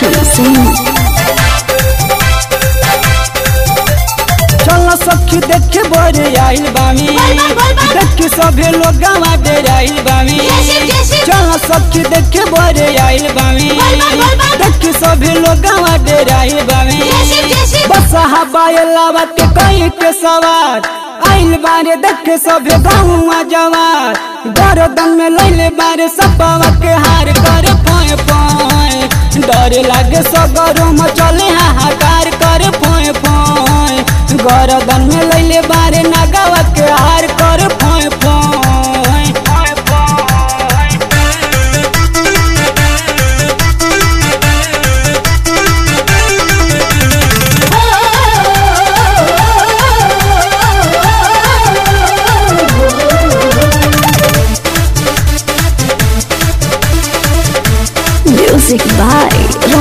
सिंह चल सखी देखे बड़े आइल बामी देख सभे लोग गावा डेराइल बामी चल सखी देखे बड़े आइल बामी देख सभे लोग गावा डेराइल बामी बस हवाला के कई के सवार। आइल बारे देख सभे जवार। में लैले बारे सपवा के हार कर डर लागे सगरो मचल हाहाकार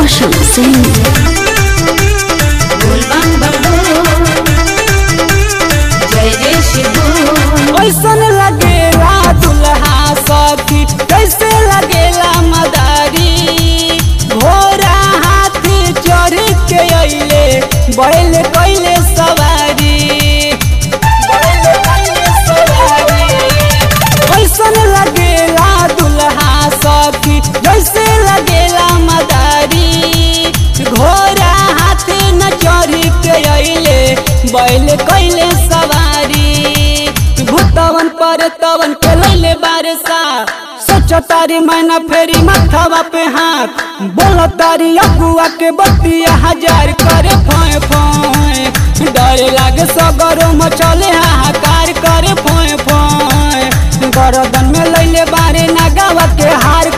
रोशन सिंह दुल्हा सखी मदारी घोड़ा हाथी चढ़ बैल कैले तवन के लैले बारसा। सोचो तारी मैना फेरी माथावा पे हाथ। बोलो तारी अगुआ के बतिया हज़ार करे फोए फोए। डर लागे सगरो मचले हाहाकार करे फोए फोए। गरदन में लैले बारे नगावा के हार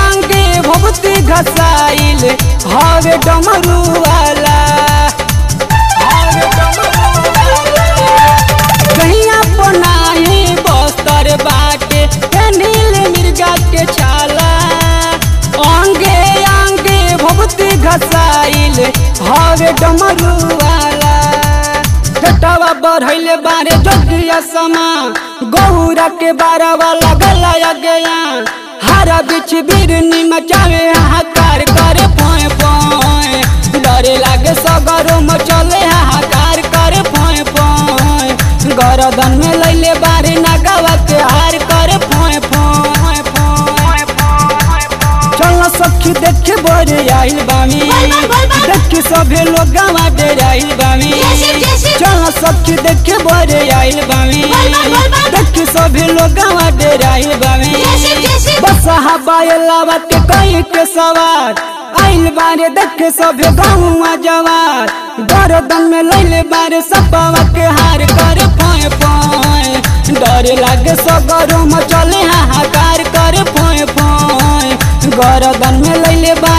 अंगे भभूति घसाइल हवे डमरू वाला। हवे डमरू वाला। घसाइल हवे डमरू वाला बढ़ैले बारे जोगिया समा गौरा के बारा वाला गलाया गया। हरा बिछ बिरनी मचावे हाहाकार करे फोए फोए डरे लागे सगरो मचले हाहाकार करे फोए फोए गरदन में लैले बारे नगावा देखे बड़े आइल बामी देख सभे लोग गावा डेराइल बामी चल सखी देखे बड़े आइल बामी देख सभे लोग गावा डेराइल बामी बस हवाला के कई के सवार। आइल बारे देख सभे गाँव जवार। गरदन में लैले बारे सपवा के हार करे फोए फोए डर लागे सगरो मचले गरदन में लैले बारे